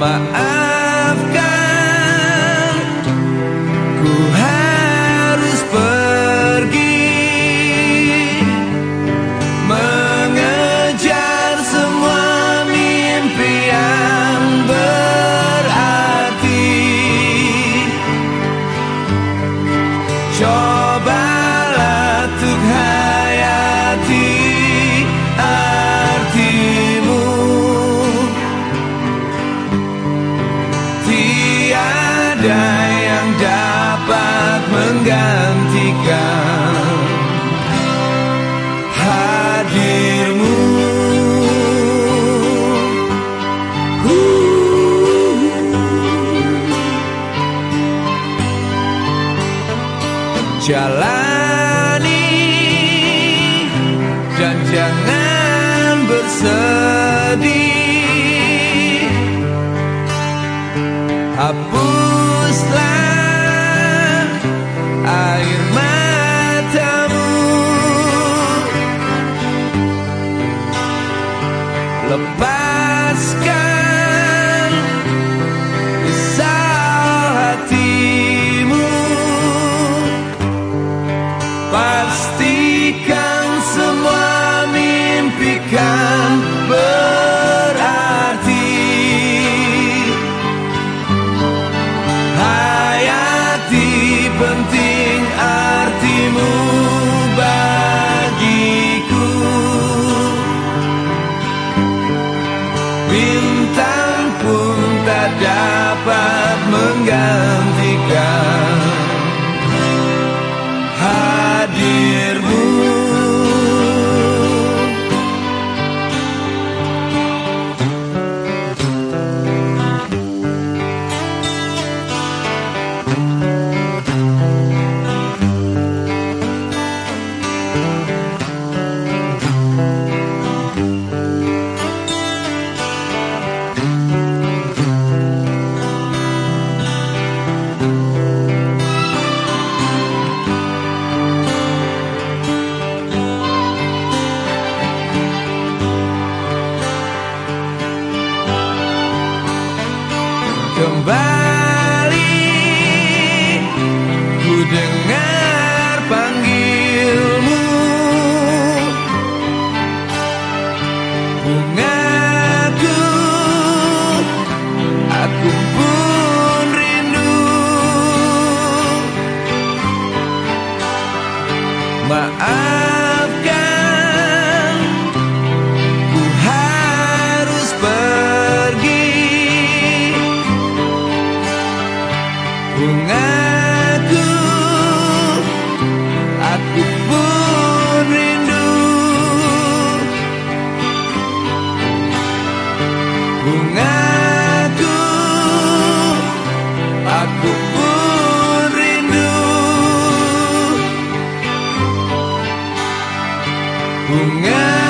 my eyes jalani. Dan jangan bersedih. Hapuslah air matamu. Lepas dapat menggantikan. come back. 不安。